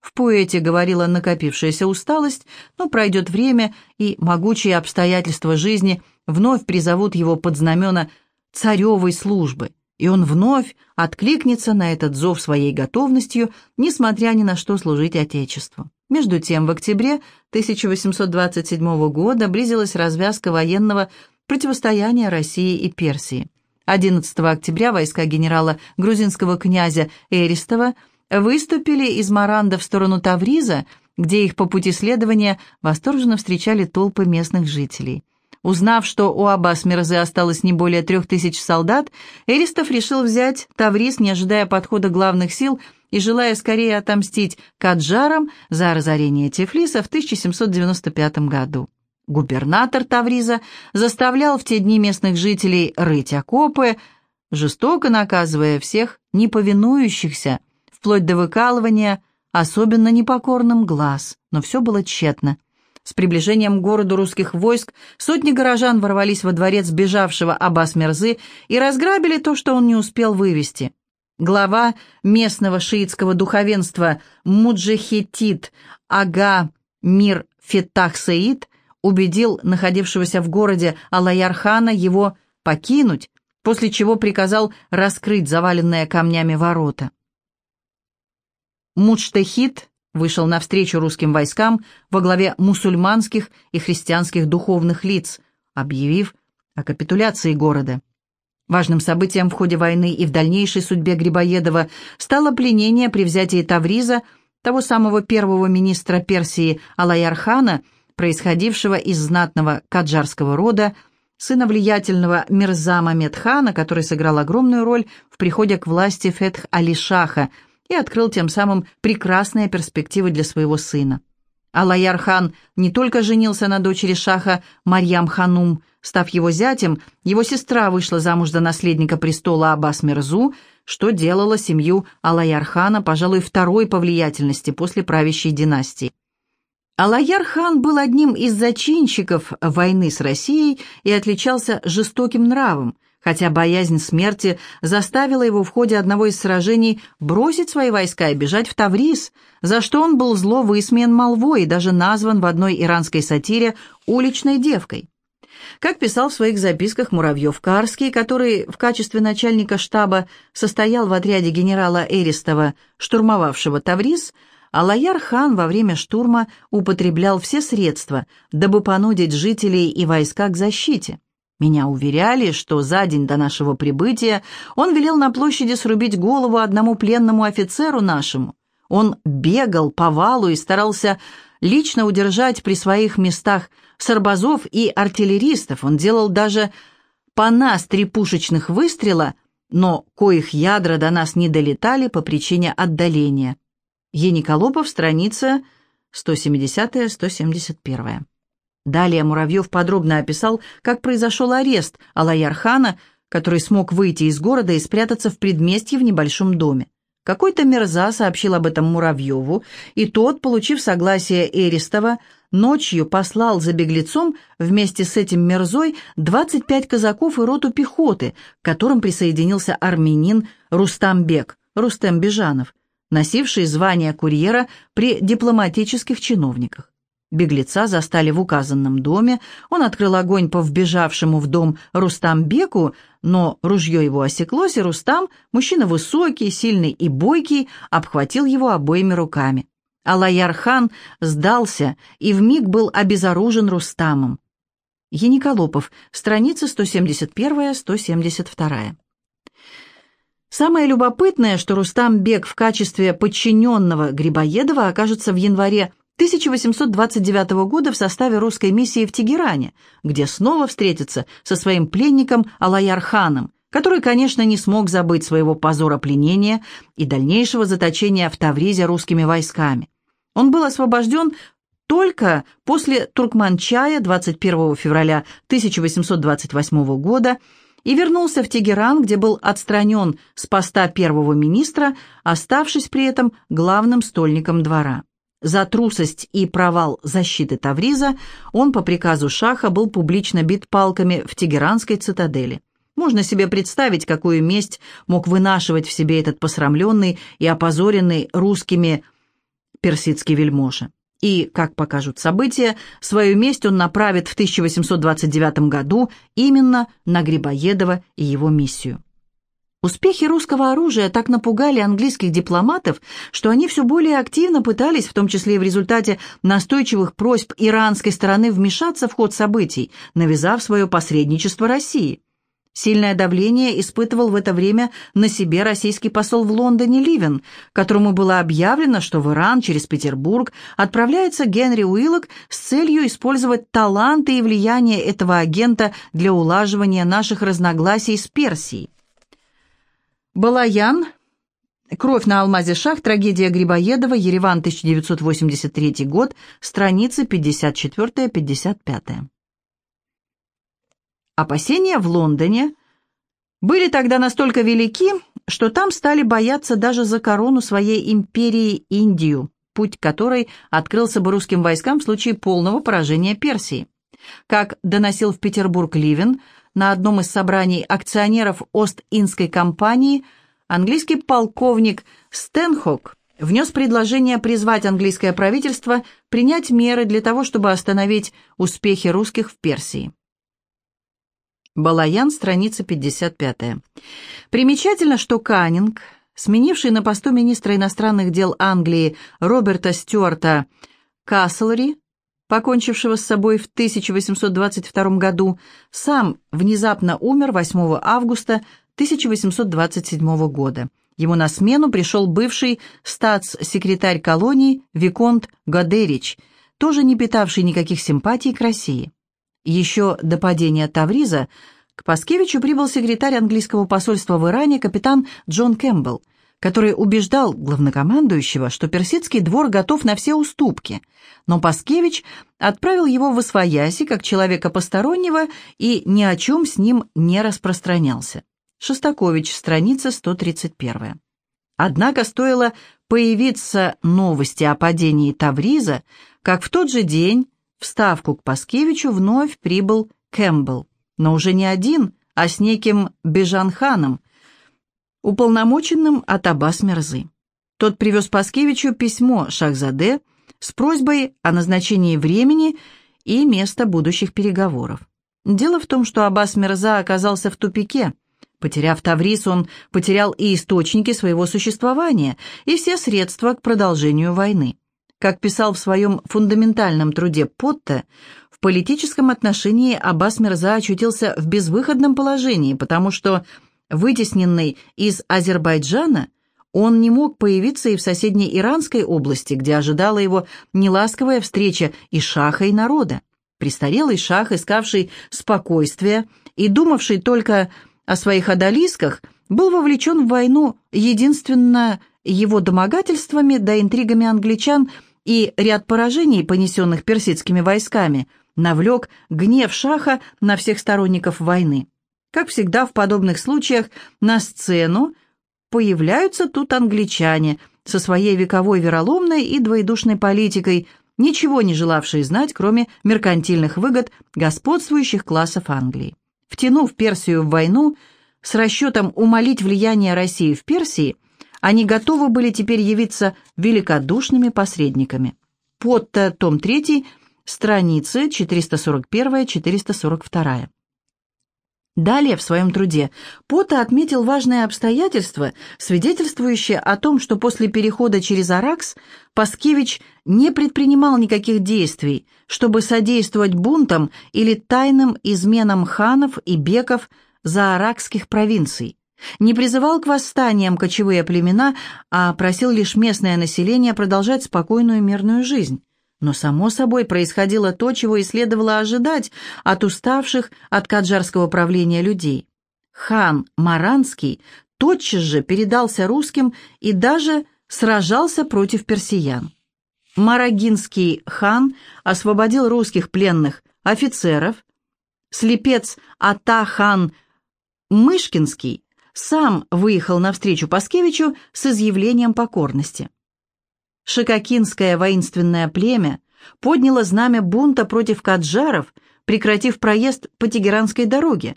В поэте говорила накопившаяся усталость, но пройдет время, и могучие обстоятельства жизни вновь призовут его под знамена царевой службы, и он вновь откликнется на этот зов своей готовностью, несмотря ни на что служить Отечеству. Между тем, в октябре 1827 года близилась развязка военного противостояния России и Персии. 11 октября войска генерала грузинского князя Эристова выступили из Маранда в сторону Тавриза, где их по пути следования восторженно встречали толпы местных жителей. Узнав, что у Аббас Мирзы осталось не более трех тысяч солдат, Эристов решил взять Тавриз, не ожидая подхода главных сил, и желая скорее отомстить Каджарам за разорение Тифлиса в 1795 году. Губернатор Тавриза заставлял в те дни местных жителей рыть окопы, жестоко наказывая всех неповинующихся, вплоть до выкалывания особенно непокорным глаз, но все было тщетно. С приближением к городу русских войск сотни горожан ворвались во дворец бежавшего Аббас Мерзы и разграбили то, что он не успел вывести. Глава местного шиитского духовенства Муджахетит Ага Мир Фетах Саид убедил находившегося в городе Алаярхана его покинуть, после чего приказал раскрыть заваленные камнями ворота. Муджтехит вышел навстречу русским войскам во главе мусульманских и христианских духовных лиц объявив о капитуляции города. Важным событием в ходе войны и в дальнейшей судьбе Грибоедова стало пленение при взятии Тавриза того самого первого министра Персии Алаярхана, происходившего из знатного каджарского рода, сына влиятельного Мирза Медхана, который сыграл огромную роль в приходе к власти Фетх Али-Шаха и открыл тем самым прекрасные перспективы для своего сына. Алаяр-хан не только женился на дочери шаха Марьям Ханум, став его зятем, его сестра вышла замуж за наследника престола Аббас Мирзу, что делало семью Алаяр-хана, пожалуй, второй по влиятельности после правящей династии. Алаяр-хан был одним из зачинщиков войны с Россией и отличался жестоким нравом, хотя боязнь смерти заставила его в ходе одного из сражений бросить свои войска и бежать в Таврис, за что он был зло высмеян молвой и даже назван в одной иранской сатире «уличной девкой». Как писал в своих записках Муравьев-Карский, который в качестве начальника штаба состоял в отряде генерала Эристова, штурмовавшего Таврис, Алаяр-хан во время штурма употреблял все средства, дабы понудить жителей и войска к защите. Меня уверяли, что за день до нашего прибытия он велел на площади срубить голову одному пленному офицеру нашему. Он бегал по валу и старался лично удержать при своих местах сарбазов и артиллеристов. Он делал даже по нас три пушечных выстрела, но коих ядра до нас не долетали по причине отдаления. Ениколопов, страница 170-171. Далее Муравьев подробно описал, как произошел арест Алаяр-хана, который смог выйти из города и спрятаться в предместье в небольшом доме. Какой-то мерза сообщил об этом Муравьеву, и тот, получив согласие Эристова, ночью послал за беглецом вместе с этим мерзой 25 казаков и роту пехоты, к которым присоединился армянин Рустамбек, Рустем Бежанов, носивший звание курьера при дипломатических чиновниках. Беглеца застали в указанном доме, он открыл огонь по вбежавшему в дом Рустамбеку, но ружье его осеклось, и Рустам, мужчина высокий, сильный и бойкий, обхватил его обоими руками. Алаяр-хан сдался и вмиг был обезоружен Рустамом. Ениколопов, страница 171-172. Самое любопытное, что Рустам Бек в качестве подчиненного Грибоедова окажется в январе 1829 года в составе русской миссии в Тегеране, где снова встретится со своим пленником Алаяр-ханом, который, конечно, не смог забыть своего позора пленения и дальнейшего заточения в Тавризе русскими войсками. Он был освобожден только после Туркманчая 21 февраля 1828 года и вернулся в Тегеран, где был отстранен с поста первого министра, оставшись при этом главным стольником двора. За трусость и провал защиты Тавриза он по приказу Шаха был публично бит палками в Тегеранской цитадели. Можно себе представить, какую месть мог вынашивать в себе этот посрамленный и опозоренный русскими персидский вельможа. И, как покажут события, свою месть он направит в 1829 году именно на Грибоедова и его миссию. Успехи русского оружия так напугали английских дипломатов, что они все более активно пытались, в том числе и в результате настойчивых просьб иранской стороны вмешаться в ход событий, навязав свое посредничество России. Сильное давление испытывал в это время на себе российский посол в Лондоне Ливен, которому было объявлено, что в Иран через Петербург отправляется Генри Уиллок с целью использовать таланты и влияние этого агента для улаживания наших разногласий с Персией. Балаян. Кровь на алмазе шах. Трагедия Грибоедова. Ереван, 1983 год. Страницы 54-55. Опасения в Лондоне были тогда настолько велики, что там стали бояться даже за корону своей империи Индию, путь которой открылся бы русским войскам в случае полного поражения Персии. Как доносил в Петербург Ливен, на одном из собраний акционеров Ост-Индской компании английский полковник Стенхок внес предложение призвать английское правительство принять меры для того, чтобы остановить успехи русских в Персии. Балаян, страница 55. Примечательно, что Каннинг, сменивший на посту министра иностранных дел Англии Роберта Стюарта Каслери, покончившего с собой в 1822 году, сам внезапно умер 8 августа 1827 года. Ему на смену пришел бывший статс-секретарь колонии Виконт Гадерич, тоже не питавший никаких симпатий к России. Еще до падения Тавриза к Паскевичу прибыл секретарь английского посольства в Иране капитан Джон Кэмпбелл, который убеждал главнокомандующего, что персидский двор готов на все уступки, но Паскевич отправил его в Освояси как человека постороннего и ни о чем с ним не распространялся. Шостакович, страница 131. Однако стоило появиться новости о падении Тавриза, как в тот же день в Ставку к Паскевичу вновь прибыл Кэмпбелл, но уже не один, а с неким Бежанханом, уполномоченным от Аббас Мерзы. Тот привез Паскевичу письмо Шахзаде с просьбой о назначении времени и места будущих переговоров. Дело в том, что Аббас Мерза оказался в тупике – Потеряв Таврис, он потерял и источники своего существования, и все средства к продолжению войны. Как писал в своем фундаментальном труде Потте, в политическом отношении Аббас Мирза очутился в безвыходном положении, потому что, вытесненный из Азербайджана, он не мог появиться и в соседней Иранской области, где ожидала его неласковая встреча и шаха, и народа. Престарелый шах, искавший спокойствия и думавший только о своих одолисках, был вовлечен в войну единственно его домогательствами да интригами англичан и ряд поражений, понесенных персидскими войсками, навлек гнев шаха на всех сторонников войны. Как всегда в подобных случаях на сцену появляются тут англичане со своей вековой вероломной и двоедушной политикой, ничего не желавшие знать, кроме меркантильных выгод господствующих классов Англии. Втянув Персию в войну с расчетом умолить влияние России в Персии, они готовы были теперь явиться великодушными посредниками. Потто, том 3, страницы 441-442. Далее в своем труде Пота отметил важное обстоятельство, свидетельствующее о том, что после перехода через Аракс Паскевич не предпринимал никаких действий, чтобы содействовать бунтам или тайным изменам ханов и беков зааракских провинций, не призывал к восстаниям кочевые племена, а просил лишь местное население продолжать спокойную мирную жизнь. Но, само собой, происходило то, чего и следовало ожидать от уставших от каджарского правления людей. Хан Маранский тотчас же передался русским и даже сражался против персиян. Марагинский хан освободил русских пленных офицеров, слепец Ата-хан Мышкинский сам выехал навстречу Паскевичу с изъявлением покорности. Шикакинское воинственное племя подняло знамя бунта против каджаров, прекратив проезд по Тегеранской дороге.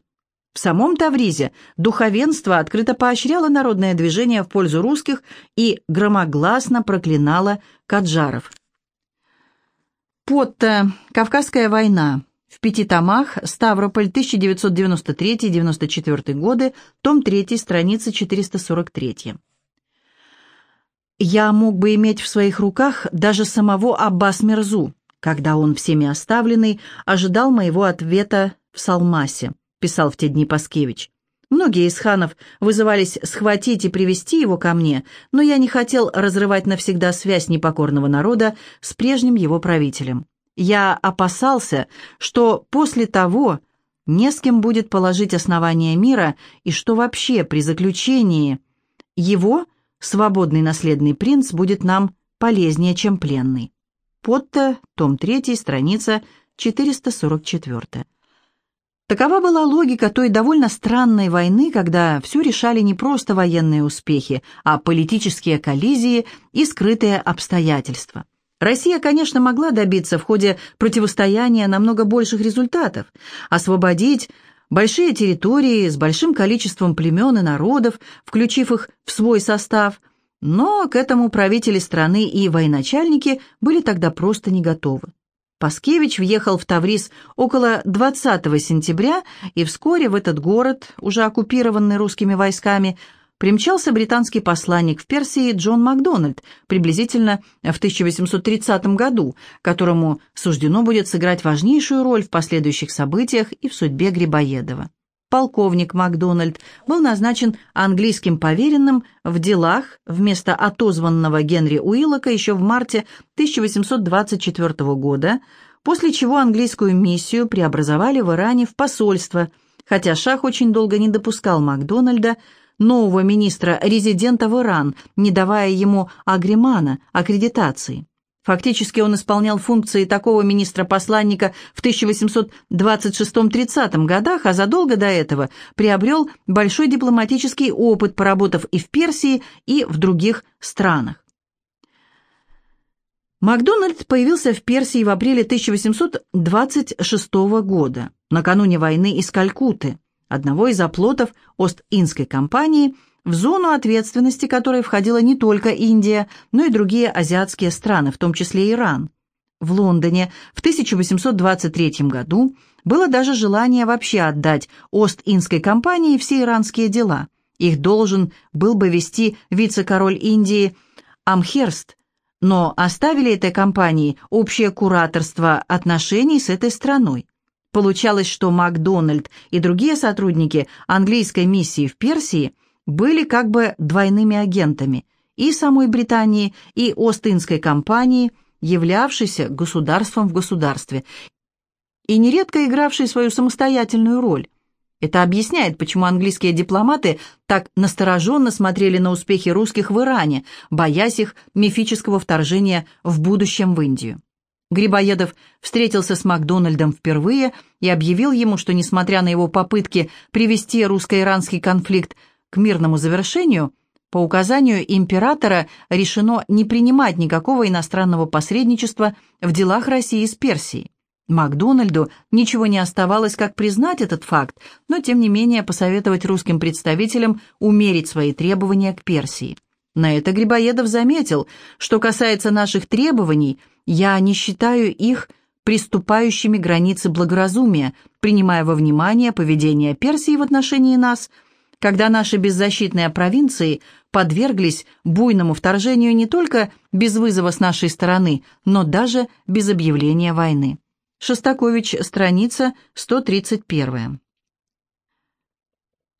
В самом Тавризе духовенство открыто поощряло народное движение в пользу русских и громогласно проклинало каджаров. Потта. Кавказская война. В пяти томах. Ставрополь, 1993-94 годы. Том 3, страница 443. Я мог бы иметь в своих руках даже самого Аббас Мирзу, когда он, всеми оставленный, ожидал моего ответа в Салмасе, писал в те дни Паскевич. Многие из ханов вызывались схватить и привести его ко мне, но я не хотел разрывать навсегда связь непокорного народа с прежним его правителем. Я опасался, что после того не с кем будет положить основание мира и что вообще при заключении его свободный наследный принц будет нам полезнее, чем пленный. Потто, том 3, страница 444. Такова была логика той довольно странной войны, когда все решали не просто военные успехи, а политические коллизии и скрытые обстоятельства. Россия, конечно, могла добиться в ходе противостояния намного больших результатов, освободить большие территории с большим количеством племен и народов, включив их в свой состав, но к этому правители страны и военачальники были тогда просто не готовы. Паскевич въехал в Таврис около 20 сентября, и вскоре в этот город, уже оккупированный русскими войсками, примчался британский посланник в Персии Джон Макдональд приблизительно в 1830 году, которому суждено будет сыграть важнейшую роль в последующих событиях и в судьбе Грибоедова. Полковник Макдональд был назначен английским поверенным в делах вместо отозванного Генри Уиллока еще в марте 1824 года, после чего английскую миссию преобразовали в Иране в посольство, хотя Шах очень долго не допускал Макдональда, нового министра-резидента в Иран, не давая ему агримана, аккредитации. Фактически он исполнял функции такого министра-посланника в 1826-30 годах, а задолго до этого приобрел большой дипломатический опыт, поработав и в Персии, и в других странах. Макдональд появился в Персии в апреле 1826 года, накануне войны из Калькутты, одного из оплотов Ост-Индской компании, в зону ответственности которой входила не только Индия, но и другие азиатские страны, в том числе Иран. В Лондоне в 1823 году было даже желание вообще отдать Ост-Индской компании все иранские дела. Их должен был бы вести вице-король Индии Амхерст, но оставили этой компании общее кураторство отношений с этой страной. Получалось, что Макдональд и другие сотрудники английской миссии в Персии были как бы двойными агентами и самой Британии, и Остинской компании, являвшейся государством в государстве, и нередко игравшей свою самостоятельную роль. Это объясняет, почему английские дипломаты так настороженно смотрели на успехи русских в Иране, боясь их мифического вторжения в будущем в Индию. Грибоедов встретился с Макдональдом впервые и объявил ему, что, несмотря на его попытки привести русско-иранский конфликт к мирному завершению, по указанию императора решено не принимать никакого иностранного посредничества в делах России с Персией. Макдональду ничего не оставалось, как признать этот факт, но тем не менее посоветовать русским представителям умерить свои требования к Персии. На это Грибоедов заметил, что касается наших требований, я не считаю их приступающими границы благоразумия, принимая во внимание поведение Персии в отношении нас, когда наши беззащитные провинции подверглись буйному вторжению не только без вызова с нашей стороны, но даже без объявления войны. Шостакович, страница 131.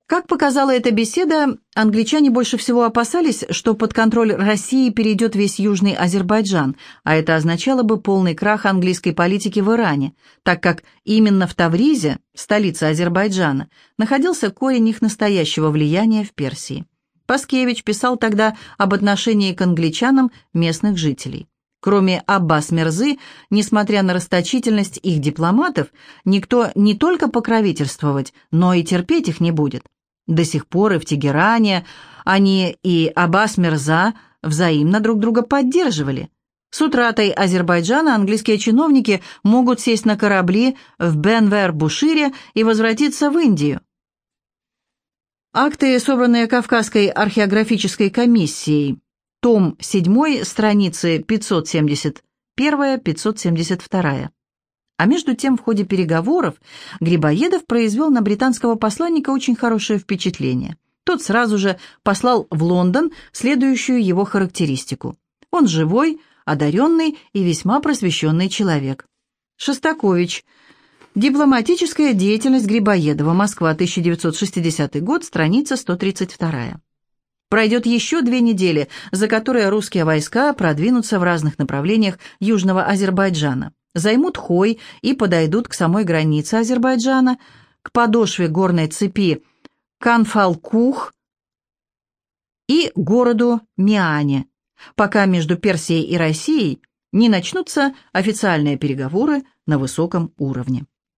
Как показала эта беседа, англичане больше всего опасались, что под контроль России перейдет весь Южный Азербайджан, а это означало бы полный крах английской политики в Иране, так как именно в Тавризе, столице Азербайджана, находился корень их настоящего влияния в Персии. Паскевич писал тогда об отношении к англичанам местных жителей. Кроме Аббас Мерзы, несмотря на расточительность их дипломатов, никто не только покровительствовать, но и терпеть их не будет. До сих пор и в Тегеране они и Аббас Мерза взаимно друг друга поддерживали. С утратой Азербайджана английские чиновники могут сесть на корабли в Бенвер-Бушире и возвратиться в Индию. Акты, собранные Кавказской археографической комиссией, том 7, страницы 571-572. А между тем, в ходе переговоров Грибоедов произвел на британского посланника очень хорошее впечатление. Тот сразу же послал в Лондон следующую его характеристику. Он живой, одаренный и весьма просвещенный человек. Шостакович. Дипломатическая деятельность Грибоедова. Москва, 1960 год, страница 132. Пройдет еще две недели, за которые русские войска продвинутся в разных направлениях Южного Азербайджана, займут Хой и подойдут к самой границе Азербайджана, к подошве горной цепи Канфалкух и городу Миане, пока между Персией и Россией не начнутся официальные переговоры на высоком уровне.